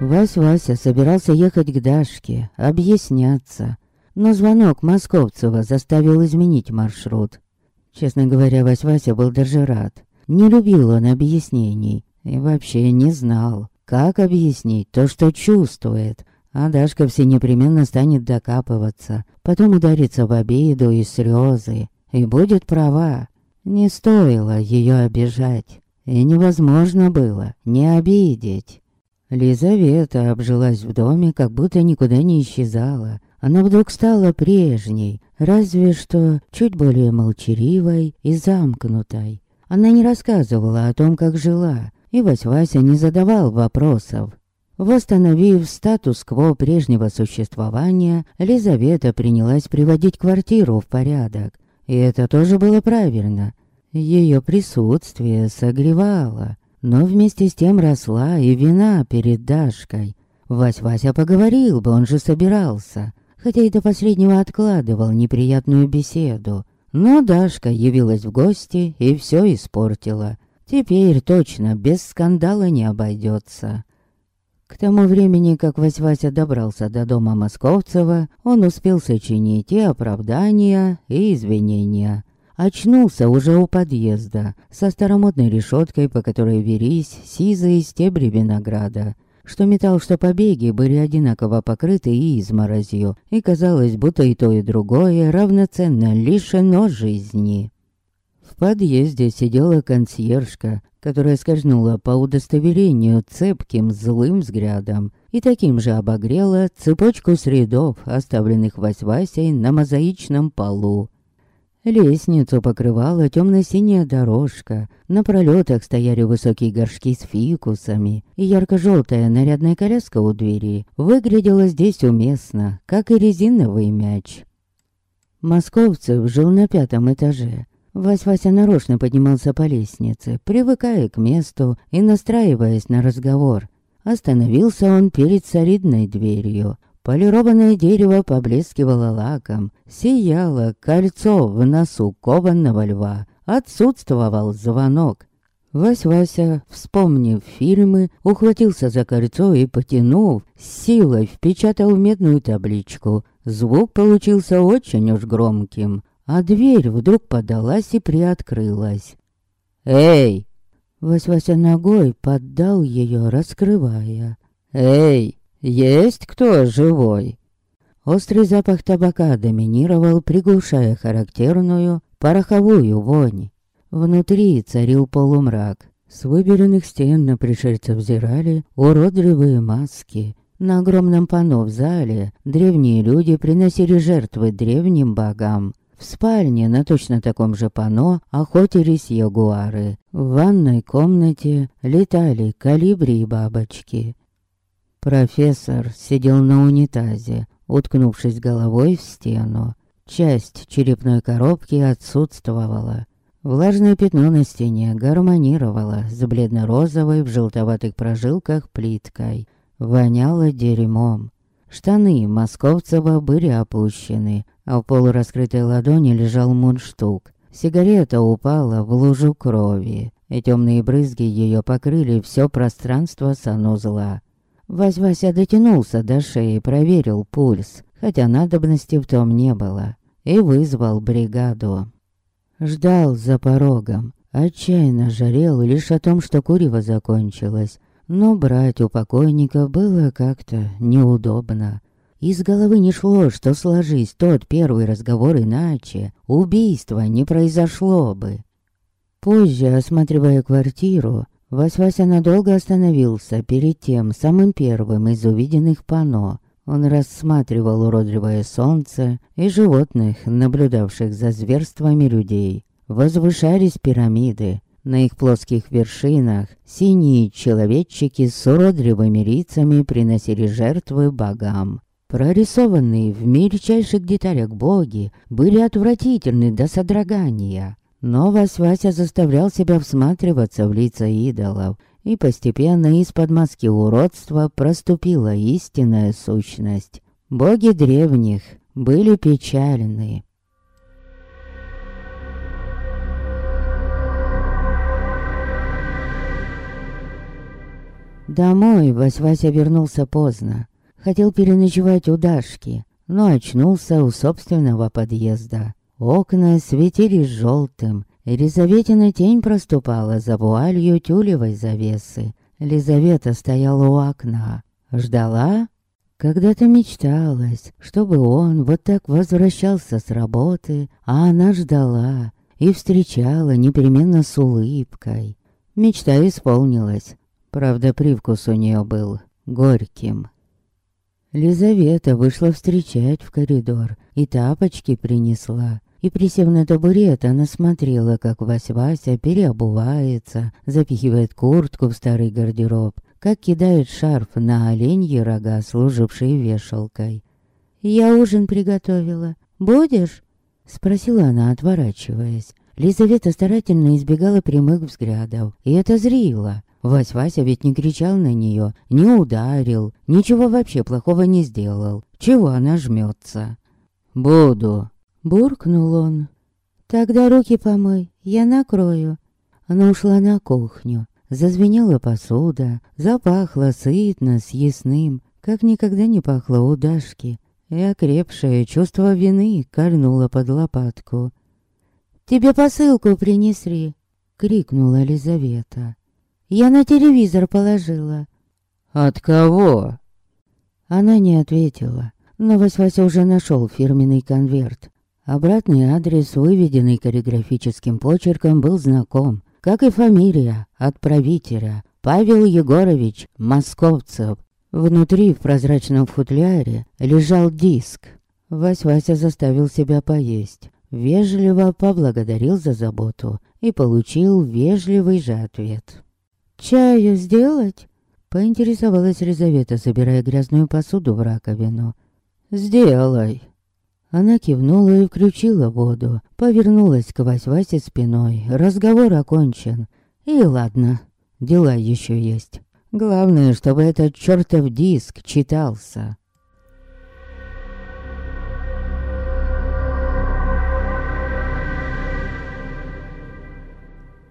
Вась-Вася собирался ехать к Дашке, объясняться. Но звонок Московцева заставил изменить маршрут. Честно говоря, Вась-Вася был даже рад. Не любил он объяснений и вообще не знал, как объяснить то, что чувствует. А Дашка все непременно станет докапываться, потом ударится в обиду и слезы, и будет права. Не стоило ее обижать, и невозможно было не обидеть. Лизавета обжилась в доме, как будто никуда не исчезала. Она вдруг стала прежней, разве что чуть более молчаливой и замкнутой. Она не рассказывала о том, как жила, и Вась-Вася не задавал вопросов. Восстановив статус-кво прежнего существования, Лизавета принялась приводить квартиру в порядок. И это тоже было правильно. Ее присутствие согревало но вместе с тем росла и вина перед Дашкой. Вась-Вася поговорил бы, он же собирался, хотя и до последнего откладывал неприятную беседу. Но Дашка явилась в гости и все испортила. Теперь точно без скандала не обойдется. К тому времени, как Вась-Вася добрался до дома Московцева, он успел сочинить и оправдания, и извинения. Очнулся уже у подъезда, со старомодной решеткой, по которой велись сизые стебри винограда. Что металл, что побеги были одинаково покрыты и изморозью, и казалось, будто и то, и другое равноценно лишено жизни. В подъезде сидела консьержка, которая скользнула по удостоверению цепким злым взглядом и таким же обогрела цепочку средов, оставленных Вась-Васей на мозаичном полу. Лестницу покрывала темно-синяя дорожка, на пролетах стояли высокие горшки с фикусами, и ярко-желтая нарядная коляска у двери выглядела здесь уместно, как и резиновый мяч. Московцев жил на пятом этаже. Вась-Вася нарочно поднимался по лестнице, привыкая к месту и настраиваясь на разговор. Остановился он перед солидной дверью, Полированное дерево поблескивало лаком, сияло кольцо в носу кованного льва. Отсутствовал звонок. Вась-Вася, вспомнив фильмы, ухватился за кольцо и, потянув, силой впечатал в медную табличку. Звук получился очень уж громким, а дверь вдруг подалась и приоткрылась. «Эй!» Вась-Вася ногой поддал ее, раскрывая. «Эй!» «Есть кто живой?» Острый запах табака доминировал, приглушая характерную пороховую вонь. Внутри царил полумрак. С выбеленных стен на пришельцев взирали уродливые маски. На огромном панно в зале древние люди приносили жертвы древним богам. В спальне на точно таком же панно охотились ягуары. В ванной комнате летали калибри и бабочки. Профессор сидел на унитазе, уткнувшись головой в стену. Часть черепной коробки отсутствовала. Влажное пятно на стене гармонировало с бледно-розовой в желтоватых прожилках плиткой. Воняло дерьмом. Штаны Московцева были опущены, а в полураскрытой ладони лежал мундштук. Сигарета упала в лужу крови, и темные брызги ее покрыли все пространство санузла. Вась-Вася дотянулся до шеи, проверил пульс, хотя надобности в том не было, и вызвал бригаду. Ждал за порогом, отчаянно жарел лишь о том, что курево закончилось, но брать у покойника было как-то неудобно. Из головы не шло, что сложись тот первый разговор иначе, убийства не произошло бы. Позже, осматривая квартиру, Вась-Вася надолго остановился перед тем самым первым из увиденных пано. Он рассматривал уродливое солнце и животных, наблюдавших за зверствами людей. Возвышались пирамиды. На их плоских вершинах синие человечики с уродливыми лицами приносили жертвы богам. Прорисованные в мельчайших деталях боги были отвратительны до содрогания. Но Вась-Вася заставлял себя всматриваться в лица идолов, и постепенно из-под маски уродства проступила истинная сущность. Боги древних были печальны. Домой Вась-Вася вернулся поздно. Хотел переночевать у Дашки, но очнулся у собственного подъезда. Окна светились желтым, Елизаветина тень проступала за вуалью тюлевой завесы. Лизавета стояла у окна. Ждала? Когда-то мечталось, чтобы он вот так возвращался с работы, а она ждала и встречала непременно с улыбкой. Мечта исполнилась. Правда, привкус у нее был горьким. Лизавета вышла встречать в коридор и тапочки принесла. И присев на табурет, она смотрела, как Вась-Вася переобувается, запихивает куртку в старый гардероб, как кидает шарф на оленьи рога, служившие вешалкой. «Я ужин приготовила. Будешь?» Спросила она, отворачиваясь. Лизавета старательно избегала прямых взглядов, и это зрило. Вась-Вася ведь не кричал на нее, не ударил, ничего вообще плохого не сделал. Чего она жмется? «Буду», Буркнул он. «Тогда руки помой, я накрою». Она ушла на кухню. Зазвенела посуда, запахло сытно, съестным, как никогда не пахло у Дашки. И окрепшее чувство вины кольнуло под лопатку. «Тебе посылку принесли!» — крикнула Лизавета. «Я на телевизор положила». «От кого?» Она не ответила, но Вась-Вася уже нашел фирменный конверт. Обратный адрес, выведенный каллиграфическим почерком, был знаком, как и фамилия отправителя Павел Егорович Московцев. Внутри, в прозрачном футляре, лежал диск. Вась-Вася заставил себя поесть. Вежливо поблагодарил за заботу и получил вежливый же ответ. «Чаю сделать?» Поинтересовалась Лизавета, собирая грязную посуду в раковину. «Сделай!» Она кивнула и включила воду, повернулась к Вась-Васе спиной. Разговор окончен. И ладно, дела еще есть. Главное, чтобы этот чертов диск читался.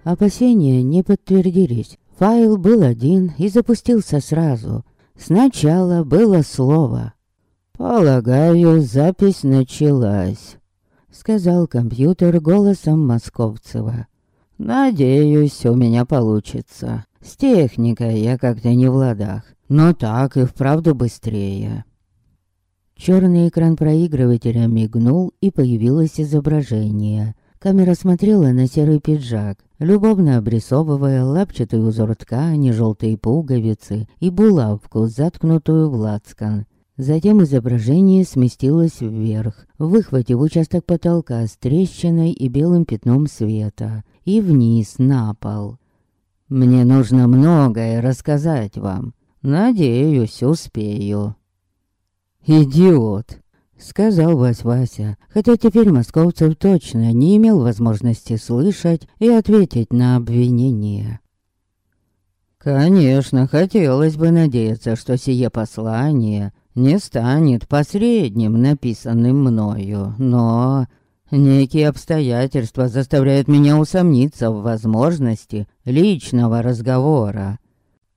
Опасения не подтвердились. Файл был один и запустился сразу. Сначала было слово «Полагаю, запись началась», — сказал компьютер голосом Московцева. «Надеюсь, у меня получится. С техникой я как-то не в ладах, но так и вправду быстрее». Черный экран проигрывателя мигнул, и появилось изображение. Камера смотрела на серый пиджак, любовно обрисовывая лапчатый узор ткани, желтые пуговицы и булавку, заткнутую в лацкан. Затем изображение сместилось вверх, выхватив участок потолка с трещиной и белым пятном света, и вниз на пол. «Мне нужно многое рассказать вам. Надеюсь, успею». «Идиот!» — сказал Вась-Вася, хотя теперь Московцев точно не имел возможности слышать и ответить на обвинение. «Конечно, хотелось бы надеяться, что сие послание не станет посредним, написанным мною, но... Некие обстоятельства заставляют меня усомниться в возможности личного разговора.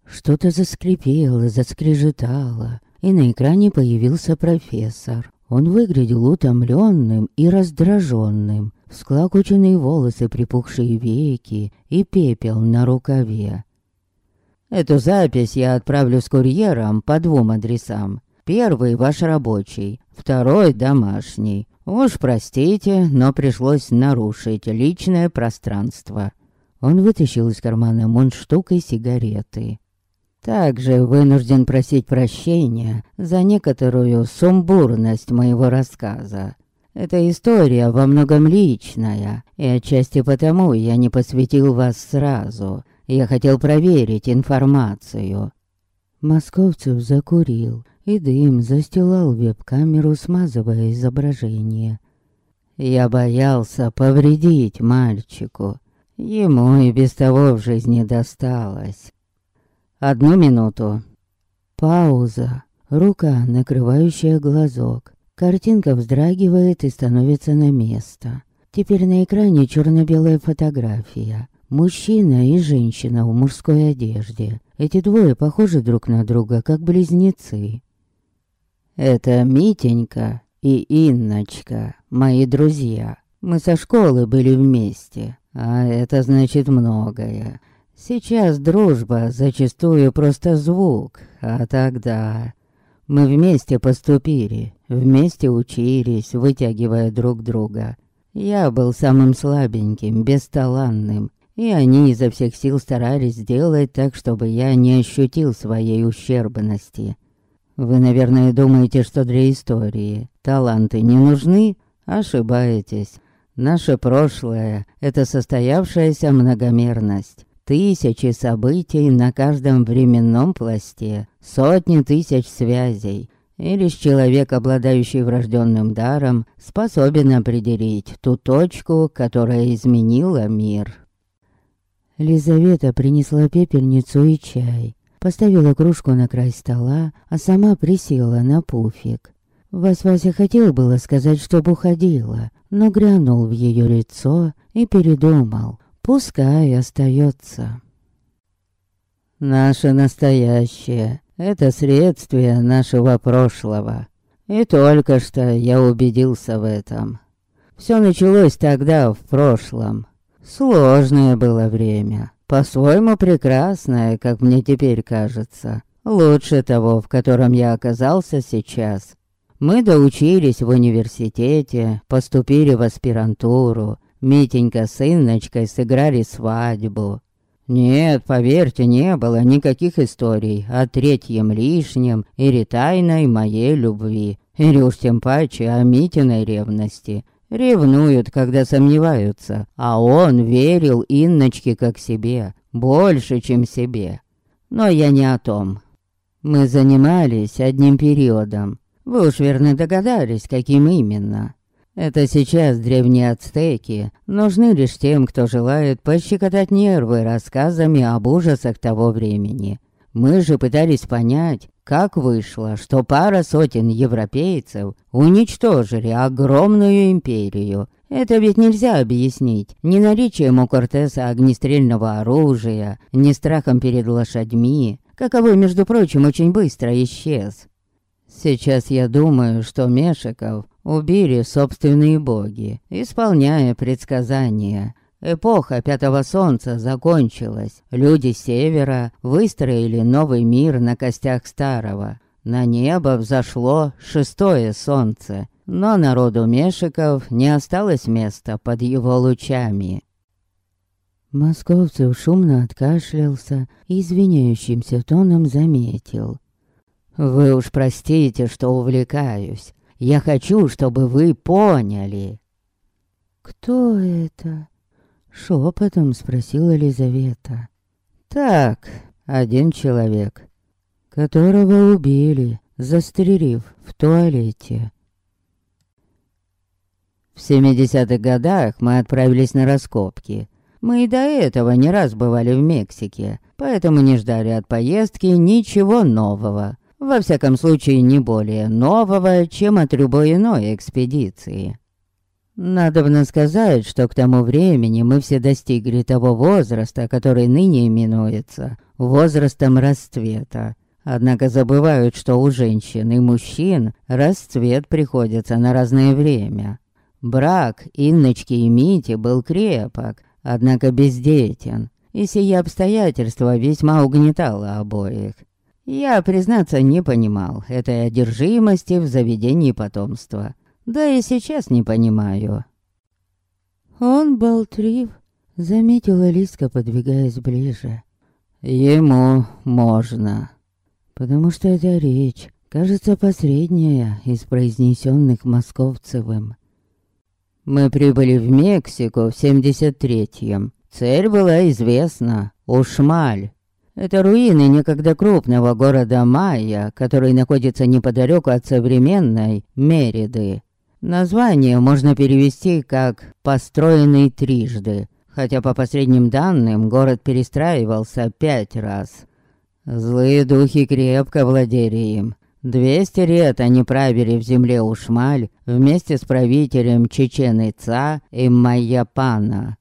Что-то заскрипело, заскрежетало, и на экране появился профессор. Он выглядел утомленным и раздраженным. Всклокоченные волосы, припухшие веки и пепел на рукаве. Эту запись я отправлю с курьером по двум адресам. Первый ваш рабочий, второй домашний. Уж простите, но пришлось нарушить личное пространство. Он вытащил из кармана мундштук и сигареты. Также вынужден просить прощения за некоторую сумбурность моего рассказа. Эта история во многом личная, и отчасти потому я не посвятил вас сразу. Я хотел проверить информацию. Московцев закурил и дым застилал веб-камеру, смазывая изображение. Я боялся повредить мальчику. Ему и без того в жизни досталось. Одну минуту. Пауза. Рука, накрывающая глазок. Картинка вздрагивает и становится на место. Теперь на экране черно-белая фотография. Мужчина и женщина в мужской одежде. Эти двое похожи друг на друга, как близнецы. Это Митенька и Инночка, мои друзья. Мы со школы были вместе, а это значит многое. Сейчас дружба зачастую просто звук, а тогда... Мы вместе поступили, вместе учились, вытягивая друг друга. Я был самым слабеньким, бесталанным, и они изо всех сил старались сделать так, чтобы я не ощутил своей ущербности. Вы, наверное, думаете, что для истории таланты не нужны? Ошибаетесь. Наше прошлое — это состоявшаяся многомерность. Тысячи событий на каждом временном пласте, сотни тысяч связей. И лишь человек, обладающий врожденным даром, способен определить ту точку, которая изменила мир. Лизавета принесла пепельницу и чай, поставила кружку на край стола, а сама присела на пуфик. Вас Вася хотел было сказать, чтоб уходила, но грянул в ее лицо и передумал. Пускай остается. Наше настоящее — это следствие нашего прошлого. И только что я убедился в этом. Все началось тогда, в прошлом. Сложное было время. По-своему прекрасное, как мне теперь кажется. Лучше того, в котором я оказался сейчас. Мы доучились в университете, поступили в аспирантуру. Митенька с Инночкой сыграли свадьбу. Нет, поверьте, не было никаких историй о третьем лишнем или тайной моей любви. Или уж тем паче о Митиной ревности. Ревнуют, когда сомневаются, а он верил Инночке как себе, больше, чем себе. Но я не о том. Мы занимались одним периодом. Вы уж верно догадались, каким именно. Это сейчас древние ацтеки нужны лишь тем, кто желает пощекотать нервы рассказами об ужасах того времени. Мы же пытались понять, как вышло, что пара сотен европейцев уничтожили огромную империю. Это ведь нельзя объяснить ни наличием у Кортеса огнестрельного оружия, ни страхом перед лошадьми, каковой, между прочим, очень быстро исчез. Сейчас я думаю, что Мешиков убили собственные боги, исполняя предсказания. Эпоха Пятого Солнца закончилась. Люди Севера выстроили новый мир на костях Старого. На небо взошло шестое солнце, но народу Мешиков не осталось места под его лучами. Московцев шумно откашлялся и извиняющимся тоном заметил. «Вы уж простите, что увлекаюсь. Я хочу, чтобы вы поняли». «Кто это?» Шепотом спросила Елизавета. «Так, один человек, которого убили, застрелив в туалете». В 70-х годах мы отправились на раскопки. Мы и до этого не раз бывали в Мексике, поэтому не ждали от поездки ничего нового. Во всяком случае, не более нового, чем от любой иной экспедиции. Надобно сказать, что к тому времени мы все достигли того возраста, который ныне именуется возрастом расцвета. Однако забывают, что у женщин и мужчин расцвет приходится на разное время. Брак Инночки и Мити был крепок, однако бездетен, и сие обстоятельство весьма угнетало обоих. Я, признаться, не понимал этой одержимости в заведении потомства. Да и сейчас не понимаю. Он болтрив, заметила Лиска, подвигаясь ближе. Ему можно. Потому что эта речь, кажется, посредняя из произнесенных Московцевым. Мы прибыли в Мексику в 73-м. Цель была известна — Ушмаль. Это руины некогда крупного города Майя, который находится неподалеку от современной Мериды. Название можно перевести как «построенный трижды», хотя по последним данным город перестраивался пять раз. Злые духи крепко владели им. Двести лет они правили в земле Ушмаль вместе с правителем Чечен Ица и Майяпана.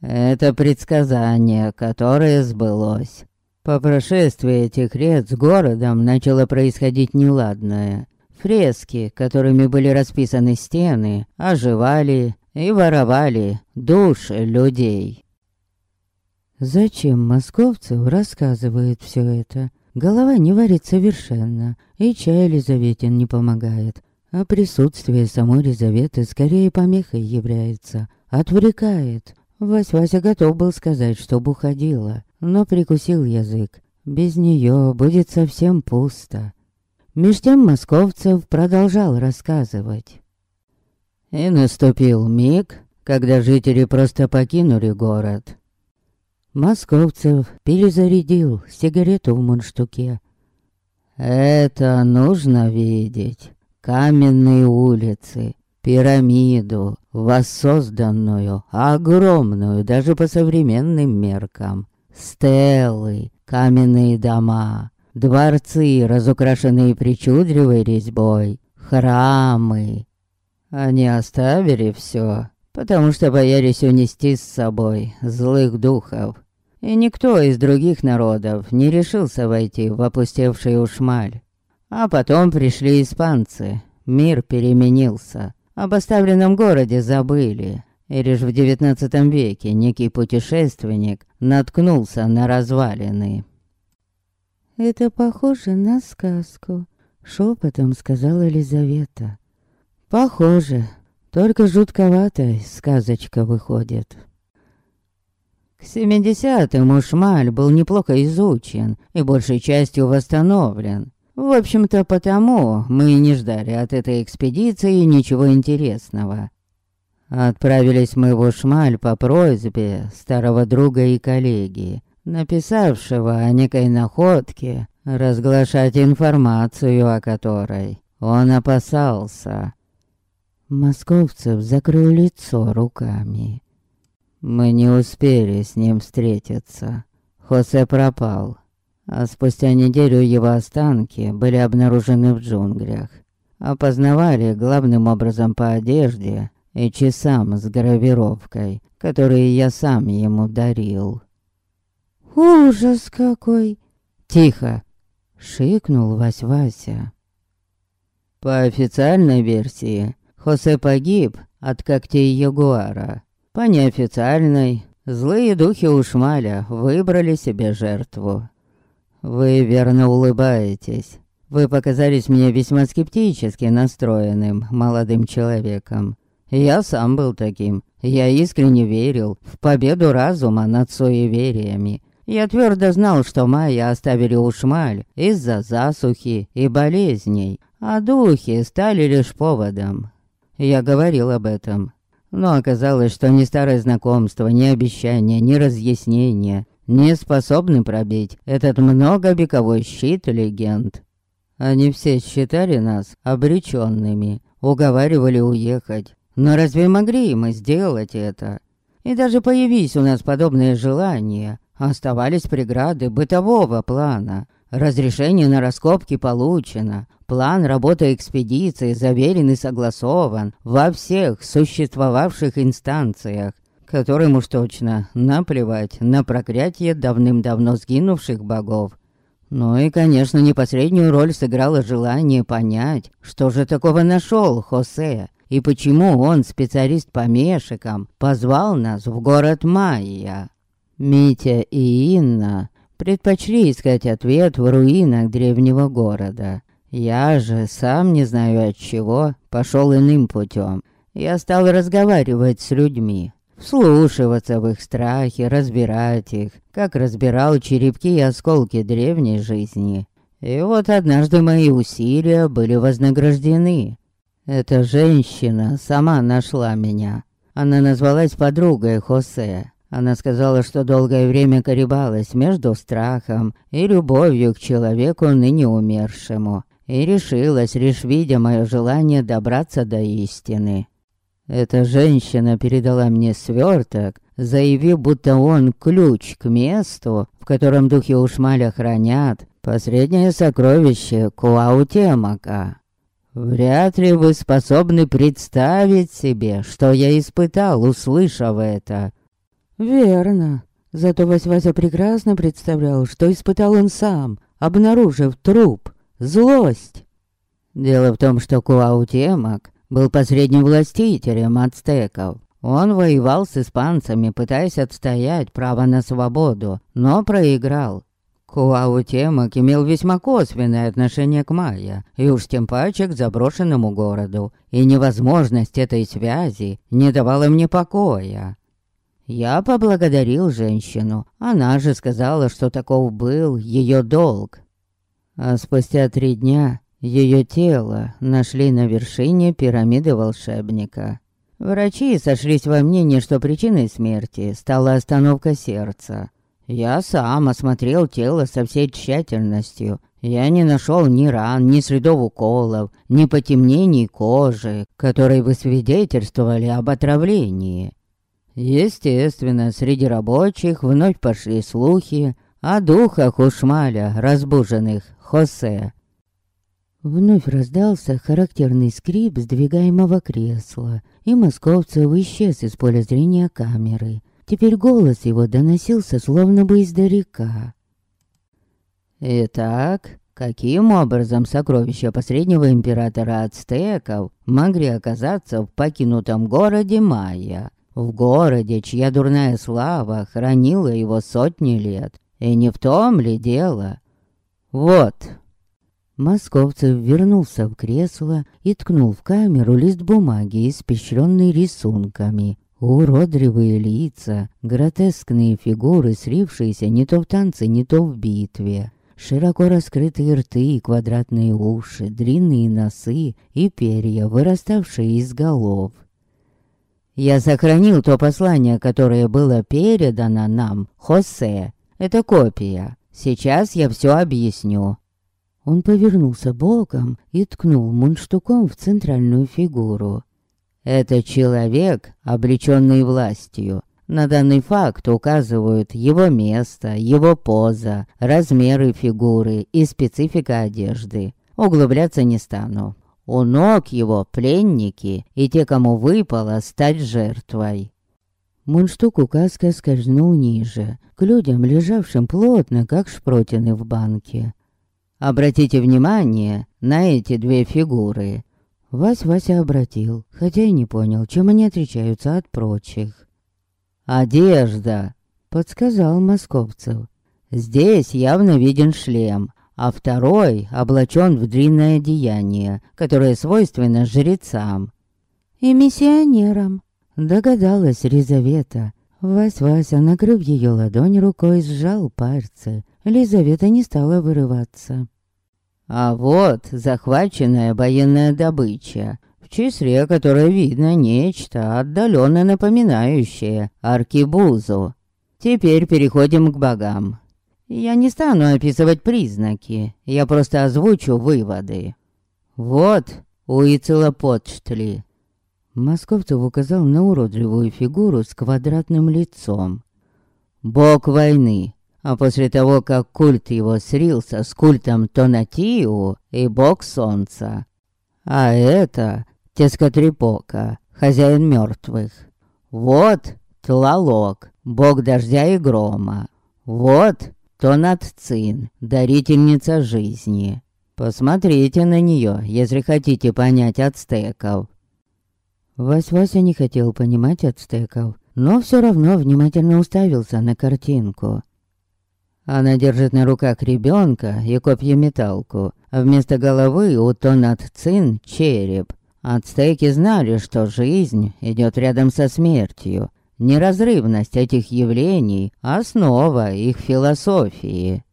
Это предсказание, которое сбылось. По прошествии этих лет с городом начало происходить неладное. Фрески, которыми были расписаны стены, оживали и воровали души людей. Зачем московцу рассказывает все это? Голова не варит совершенно, и чай Елизаветин не помогает. А присутствие самой Елизаветы скорее помехой является, отвлекает. Вась-Вася готов был сказать, чтобы уходила, но прикусил язык. Без нее будет совсем пусто. Меж тем Московцев продолжал рассказывать. И наступил миг, когда жители просто покинули город. Московцев перезарядил сигарету в мундштуке. Это нужно видеть. Каменные улицы, пирамиду, воссозданную, огромную даже по современным меркам. Стелы, каменные дома, дворцы, разукрашенные причудливой резьбой, храмы. Они оставили все, потому что боялись унести с собой злых духов. И никто из других народов не решился войти в опустевший ушмаль. А потом пришли испанцы, мир переменился. Об оставленном городе забыли, и лишь в девятнадцатом веке некий путешественник наткнулся на развалины. «Это похоже на сказку», — шепотом сказала Елизавета. «Похоже, только жутковатая сказочка выходит». К семидесятым Ушмаль был неплохо изучен и большей частью восстановлен. В общем-то, потому мы и не ждали от этой экспедиции ничего интересного. Отправились мы в Ушмаль по просьбе старого друга и коллеги, написавшего о некой находке, разглашать информацию о которой он опасался. Московцев закрыл лицо руками. Мы не успели с ним встретиться. Хосе пропал, а спустя неделю его останки были обнаружены в джунглях. Опознавали главным образом по одежде и часам с гравировкой, которые я сам ему дарил. «Ужас какой!» «Тихо!» — шикнул Вась-Вася. По официальной версии, Хосе погиб от когтей ягуара. По неофициальной, злые духи Ушмаля выбрали себе жертву. Вы верно улыбаетесь. Вы показались мне весьма скептически настроенным молодым человеком. Я сам был таким. Я искренне верил в победу разума над суевериями. Я твердо знал, что майя оставили Ушмаль из-за засухи и болезней, а духи стали лишь поводом. Я говорил об этом. Но оказалось, что ни старое знакомство, ни обещания, ни разъяснения не способны пробить этот многовековой щит легенд. Они все считали нас обреченными, уговаривали уехать. Но разве могли мы сделать это? И даже появись у нас подобные желания, оставались преграды бытового плана. Разрешение на раскопки получено, план работы экспедиции заверен и согласован во всех существовавших инстанциях которым уж точно наплевать на проклятие давным-давно сгинувших богов. Ну и, конечно, непосреднюю роль сыграло желание понять, что же такого нашел Хосе, и почему он, специалист по мешикам, позвал нас в город Майя. Митя и Инна предпочли искать ответ в руинах древнего города. Я же, сам не знаю от чего, пошел иным путем. Я стал разговаривать с людьми, вслушиваться в их страхи, разбирать их, как разбирал черепки и осколки древней жизни. И вот однажды мои усилия были вознаграждены. Эта женщина сама нашла меня. Она назвалась подругой Хосе. Она сказала, что долгое время колебалась между страхом и любовью к человеку ныне умершему. И решилась, лишь видя мое желание добраться до истины. Эта женщина передала мне сверток, заявив, будто он ключ к месту, в котором духи Ушмаля хранят последнее сокровище Куаутемака. Вряд ли вы способны представить себе, что я испытал, услышав это. Верно. Зато Вась-Вася прекрасно представлял, что испытал он сам, обнаружив труп, злость. Дело в том, что Куаутемак был посредним властителем ацтеков. Он воевал с испанцами, пытаясь отстоять право на свободу, но проиграл. Куаутемак имел весьма косвенное отношение к Майя, и уж тем паче к заброшенному городу, и невозможность этой связи не давала мне покоя. Я поблагодарил женщину, она же сказала, что таков был ее долг. А спустя три дня ее тело нашли на вершине пирамиды волшебника. Врачи сошлись во мнении, что причиной смерти стала остановка сердца. Я сам осмотрел тело со всей тщательностью. Я не нашел ни ран, ни следов уколов, ни потемнений кожи, которые бы свидетельствовали об отравлении. Естественно, среди рабочих вновь пошли слухи о духах у шмаля, разбуженных Хосе. Вновь раздался характерный скрип сдвигаемого кресла, и Московцев исчез из поля зрения камеры. Теперь голос его доносился словно бы издалека. «Итак, каким образом сокровища последнего императора ацтеков могли оказаться в покинутом городе Майя?» В городе, чья дурная слава хранила его сотни лет. И не в том ли дело? Вот. Московцев вернулся в кресло и ткнул в камеру лист бумаги, испещренный рисунками. Уродливые лица, гротескные фигуры, слившиеся не то в танце, не то в битве. Широко раскрытые рты и квадратные уши, длинные носы и перья, выраставшие из голов. Я сохранил то послание, которое было передано нам, Хосе. Это копия. Сейчас я все объясню». Он повернулся боком и ткнул мундштуком в центральную фигуру. «Это человек, облеченный властью. На данный факт указывают его место, его поза, размеры фигуры и специфика одежды. Углубляться не стану. У ног его пленники и те, кому выпало стать жертвой. Мундштук указка скользнул ниже, к людям, лежавшим плотно, как шпротины в банке. Обратите внимание на эти две фигуры. Вась Вася обратил, хотя и не понял, чем они отличаются от прочих. «Одежда», — подсказал Московцев. «Здесь явно виден шлем, а второй облачен в длинное одеяние, которое свойственно жрецам. И миссионерам, догадалась Лизавета. Вась-Вася, накрыв ее ладонь рукой, сжал пальцы. Лизавета не стала вырываться. А вот захваченная военная добыча, в числе которой видно нечто отдаленно напоминающее аркибузу. Теперь переходим к богам. Я не стану описывать признаки, я просто озвучу выводы. Вот Уицелопочтли. Московцев указал на уродливую фигуру с квадратным лицом. Бог войны. А после того, как культ его срился с культом Тонатиу и бог солнца. А это Тескотрипока, хозяин мертвых. Вот Тлалок, бог дождя и грома. Вот то Надцин, дарительница жизни. Посмотрите на нее, если хотите понять ацтеков. Вась-Вася не хотел понимать ацтеков, но все равно внимательно уставился на картинку. Она держит на руках ребенка и копьеметалку, а вместо головы у Тонатцин череп. Ацтеки знали, что жизнь идет рядом со смертью, Неразрывность этих явлений – основа их философии.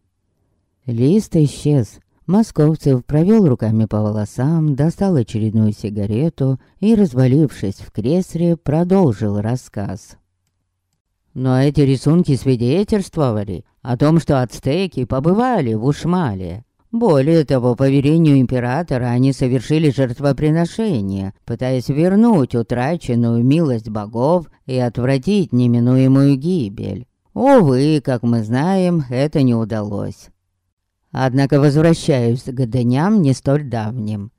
Лист исчез. Московцев провел руками по волосам, достал очередную сигарету и, развалившись в кресле, продолжил рассказ. Но эти рисунки свидетельствовали о том, что ацтеки побывали в Ушмале. Более того, по верению императора они совершили жертвоприношение, пытаясь вернуть утраченную милость богов и отвратить неминуемую гибель. Увы, как мы знаем, это не удалось. Однако возвращаюсь к дням не столь давним.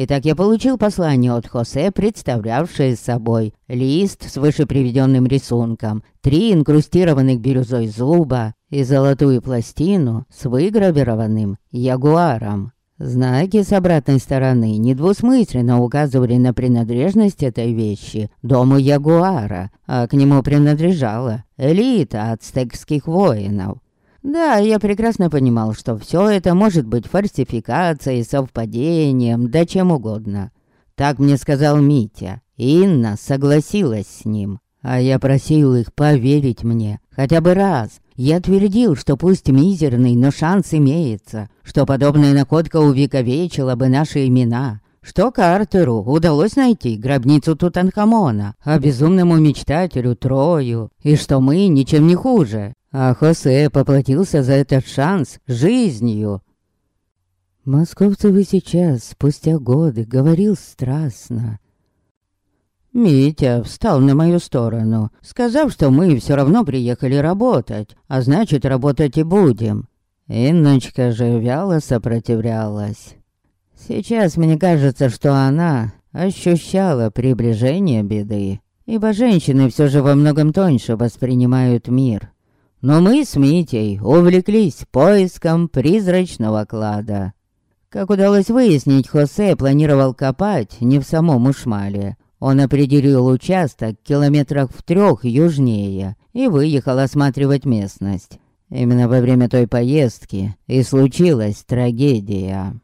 Итак, я получил послание от Хосе, представлявшее собой лист с вышеприведенным рисунком, три инкрустированных бирюзой зуба и золотую пластину с выгравированным ягуаром. Знаки с обратной стороны недвусмысленно указывали на принадлежность этой вещи дому Ягуара, а к нему принадлежала элита ацтекских воинов. Да, я прекрасно понимал, что все это может быть фальсификацией, совпадением, да чем угодно. Так мне сказал Митя. Инна согласилась с ним. А я просил их поверить мне, хотя бы раз. Я твердил, что пусть мизерный, но шанс имеется, что подобная находка увековечила бы наши имена, что Картеру удалось найти гробницу Тутанхамона, а безумному мечтателю Трою, и что мы ничем не хуже. А Хосе поплатился за этот шанс жизнью. Московцев и сейчас, спустя годы, говорил страстно. Митя встал на мою сторону, сказав, что мы все равно приехали работать, а значит, работать и будем. Инночка же вяло сопротивлялась. Сейчас мне кажется, что она ощущала приближение беды, ибо женщины все же во многом тоньше воспринимают мир. Но мы с Митей увлеклись поиском призрачного клада. Как удалось выяснить, Хосе планировал копать не в самом Ушмале. Он определил участок километрах в трех южнее и выехал осматривать местность. Именно во время той поездки и случилась трагедия.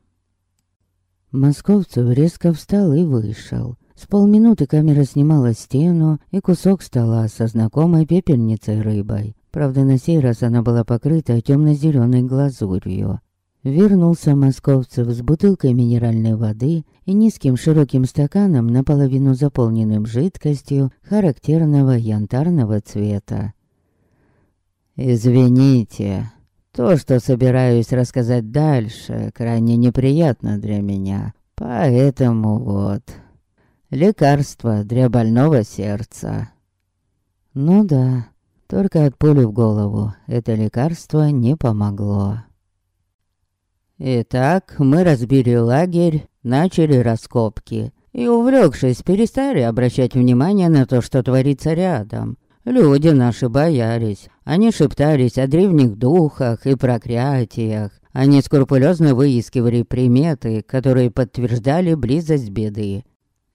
Московцев резко встал и вышел. С полминуты камера снимала стену и кусок стола со знакомой пепельницей рыбой. Правда, на сей раз она была покрыта темно-зеленой глазурью. Вернулся Московцев с бутылкой минеральной воды и низким широким стаканом, наполовину заполненным жидкостью характерного янтарного цвета. «Извините, то, что собираюсь рассказать дальше, крайне неприятно для меня, поэтому вот...» Лекарство для больного сердца. Ну да, только от пули в голову это лекарство не помогло. Итак, мы разбили лагерь, начали раскопки. И, увлекшись, перестали обращать внимание на то, что творится рядом. Люди наши боялись. Они шептались о древних духах и проклятиях. Они скрупулезно выискивали приметы, которые подтверждали близость беды.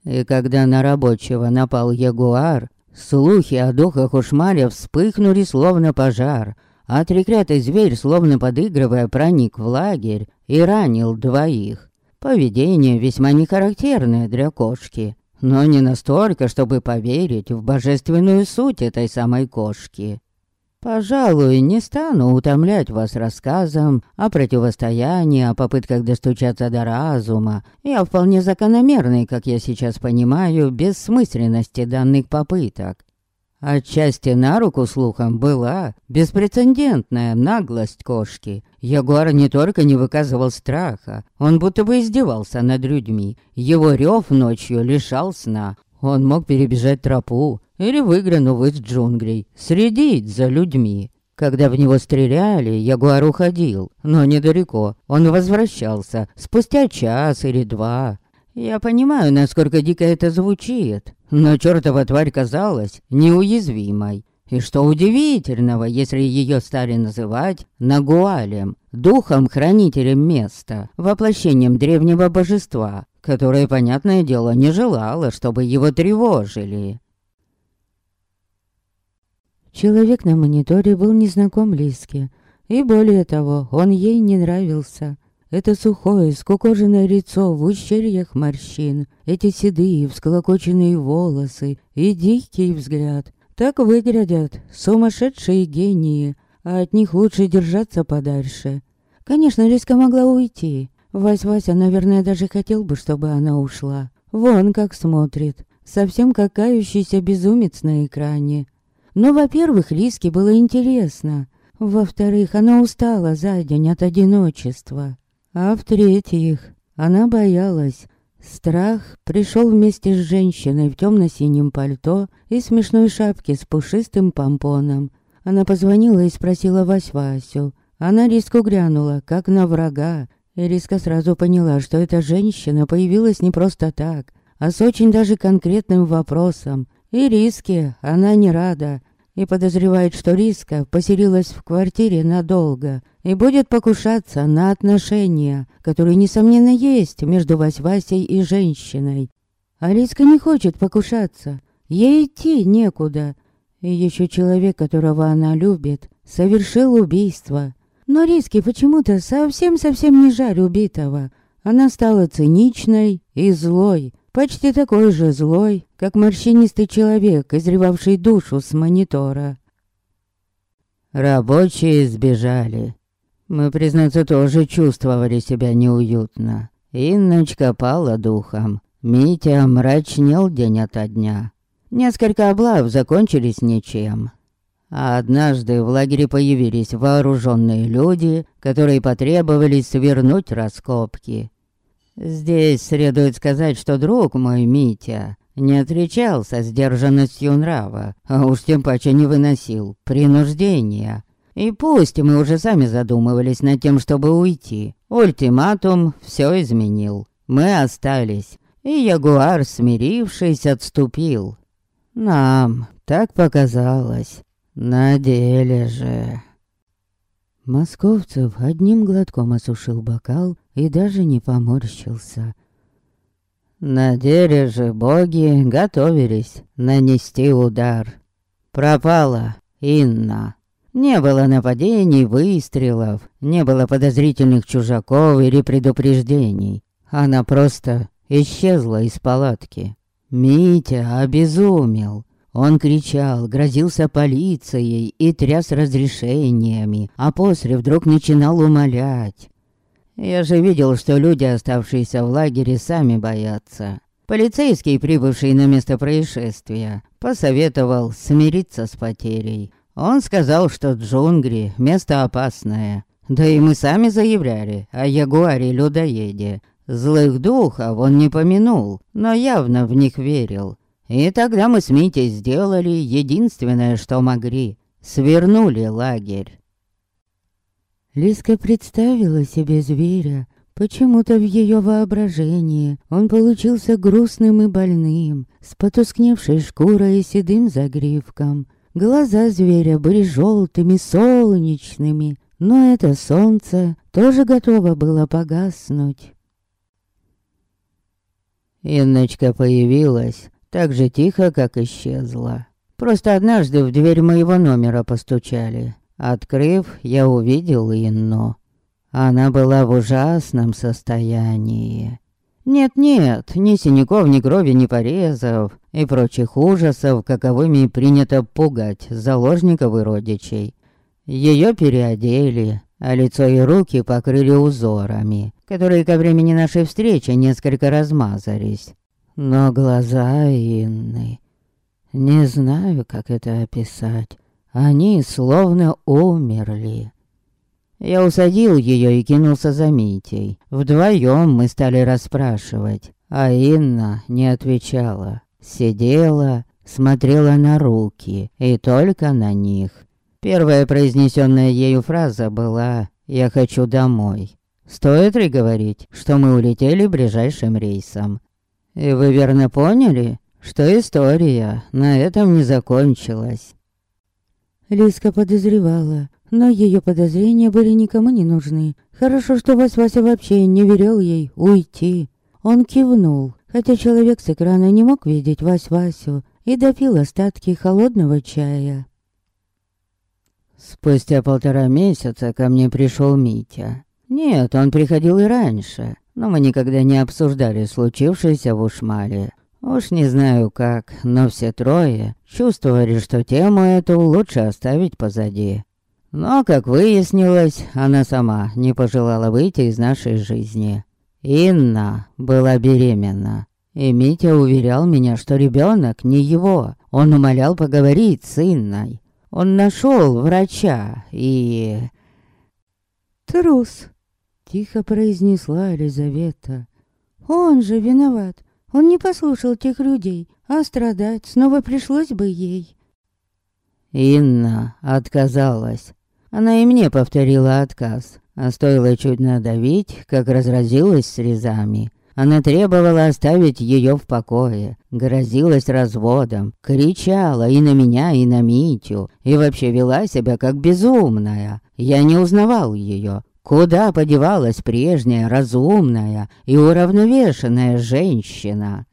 И когда на рабочего напал ягуар, Слухи о духах Ушмаля вспыхнули словно пожар, а треклятый зверь, словно подыгрывая, проник в лагерь и ранил двоих. Поведение весьма нехарактерное для кошки, но не настолько, чтобы поверить в божественную суть этой самой кошки. Пожалуй, не стану утомлять вас рассказом о противостоянии, о попытках достучаться до разума и о вполне закономерной, как я сейчас понимаю, бессмысленности данных попыток. Отчасти на руку слухам была беспрецедентная наглость кошки. Ягуар не только не выказывал страха, он будто бы издевался над людьми. Его рев ночью лишал сна. Он мог перебежать тропу, или выглянув из джунглей, следить за людьми. Когда в него стреляли, Ягуар уходил, но недалеко. Он возвращался спустя час или два. Я понимаю, насколько дико это звучит, но чертова тварь казалась неуязвимой. И что удивительного, если ее стали называть Нагуалем, духом-хранителем места, воплощением древнего божества, которое, понятное дело, не желало, чтобы его тревожили. Человек на мониторе был незнаком Лиске, и более того, он ей не нравился. Это сухое, скукоженное лицо в ущельях морщин, эти седые, всколокоченные волосы и дикий взгляд. Так выглядят сумасшедшие гении, а от них лучше держаться подальше. Конечно, Лиска могла уйти. Вась-Вася, наверное, даже хотел бы, чтобы она ушла. Вон как смотрит, совсем как кающийся безумец на экране. Но, во-первых, Лиске было интересно. Во-вторых, она устала за день от одиночества. А в-третьих, она боялась. Страх пришел вместе с женщиной в темно-синем пальто и смешной шапке с пушистым помпоном. Она позвонила и спросила Вась-Васю. Она риску грянула, как на врага, Ириска сразу поняла, что эта женщина появилась не просто так, а с очень даже конкретным вопросом. И Риске она не рада, и подозревает, что Риска поселилась в квартире надолго и будет покушаться на отношения, которые, несомненно, есть между Вась-Васей и женщиной. А Риска не хочет покушаться, ей идти некуда. И еще человек, которого она любит, совершил убийство. Но Риски почему-то совсем-совсем не жаль убитого. Она стала циничной и злой, почти такой же злой, как морщинистый человек, изревавший душу с монитора. Рабочие сбежали. Мы, признаться, тоже чувствовали себя неуютно. Инночка пала духом. Митя мрачнел день ото дня. Несколько облав закончились ничем. А однажды в лагере появились вооруженные люди, которые потребовали свернуть раскопки. Здесь следует сказать, что друг мой Митя не отличался сдержанностью нрава, а уж тем паче не выносил принуждения. И пусть мы уже сами задумывались над тем, чтобы уйти, ультиматум все изменил. Мы остались, и Ягуар, смирившись, отступил. Нам так показалось. На деле же... Московцев одним глотком осушил бокал и даже не поморщился. На деле же боги готовились нанести удар. Пропала Инна. Не было нападений, выстрелов, не было подозрительных чужаков или предупреждений. Она просто исчезла из палатки. Митя обезумел. Он кричал, грозился полицией и тряс разрешениями, а после вдруг начинал умолять. Я же видел, что люди, оставшиеся в лагере, сами боятся. Полицейский, прибывший на место происшествия, посоветовал смириться с потерей. Он сказал, что джунгли – место опасное. Да и мы сами заявляли о ягуаре-людоеде. Злых духов он не помянул, но явно в них верил. И тогда мы с Митей сделали единственное, что могли. Свернули лагерь. Лиска представила себе зверя. Почему-то в ее воображении он получился грустным и больным, с потускневшей шкурой и седым загривком. Глаза зверя были желтыми, солнечными, но это солнце тоже готово было погаснуть. Инночка появилась так же тихо, как исчезла. Просто однажды в дверь моего номера постучали. Открыв, я увидел Инну. Она была в ужасном состоянии. Нет-нет, ни синяков, ни крови, ни порезов и прочих ужасов, каковыми принято пугать заложников и родичей. Ее переодели, а лицо и руки покрыли узорами, которые ко времени нашей встречи несколько размазались. Но глаза Инны... Не знаю, как это описать. Они словно умерли. Я усадил ее и кинулся за Митей. Вдвоем мы стали расспрашивать, а Инна не отвечала. Сидела, смотрела на руки, и только на них. Первая произнесенная ею фраза была «Я хочу домой». Стоит ли говорить, что мы улетели ближайшим рейсом? И вы верно поняли, что история на этом не закончилась? Лиска подозревала, но ее подозрения были никому не нужны. Хорошо, что Вась-Вася вообще не велел ей уйти. Он кивнул, хотя человек с экрана не мог видеть Вась-Васю, и допил остатки холодного чая. Спустя полтора месяца ко мне пришел Митя. Нет, он приходил и раньше, но мы никогда не обсуждали случившееся в Ушмале. Уж не знаю как, но все трое чувствовали, что тему эту лучше оставить позади. Но, как выяснилось, она сама не пожелала выйти из нашей жизни. Инна была беременна. И Митя уверял меня, что ребенок не его. Он умолял поговорить с Инной. Он нашел врача и... «Трус», — тихо произнесла Елизавета. «Он же виноват. Он не послушал тех людей, а страдать снова пришлось бы ей». Инна отказалась. Она и мне повторила отказ. А стоило чуть надавить, как разразилась слезами. Она требовала оставить ее в покое, грозилась разводом, кричала и на меня, и на Митю, и вообще вела себя как безумная. Я не узнавал ее. Куда подевалась прежняя разумная и уравновешенная женщина?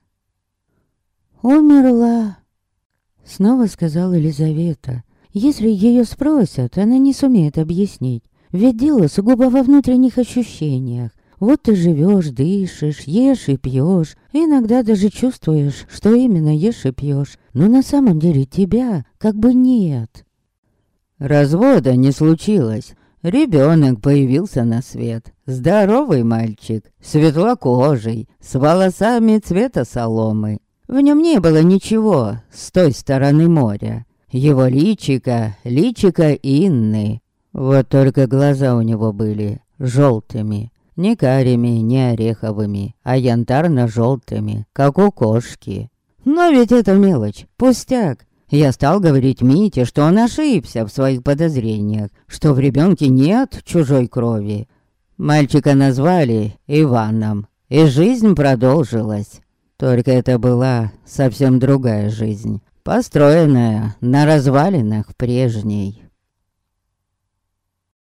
«Умерла», — снова сказала Елизавета. «Если ее спросят, она не сумеет объяснить. Ведь дело сугубо во внутренних ощущениях. Вот ты живешь, дышишь, ешь и пьешь, иногда даже чувствуешь, что именно ешь и пьешь, но на самом деле тебя как бы нет. Развода не случилось. Ребенок появился на свет. Здоровый мальчик, светлокожий, с волосами цвета соломы. В нем не было ничего с той стороны моря. Его личика, личика Инны. Вот только глаза у него были желтыми, не карими, не ореховыми, а янтарно-желтыми, как у кошки. Но ведь это мелочь, пустяк. Я стал говорить Мите, что он ошибся в своих подозрениях, что в ребенке нет чужой крови. Мальчика назвали Иваном, и жизнь продолжилась. Только это была совсем другая жизнь, построенная на развалинах прежней.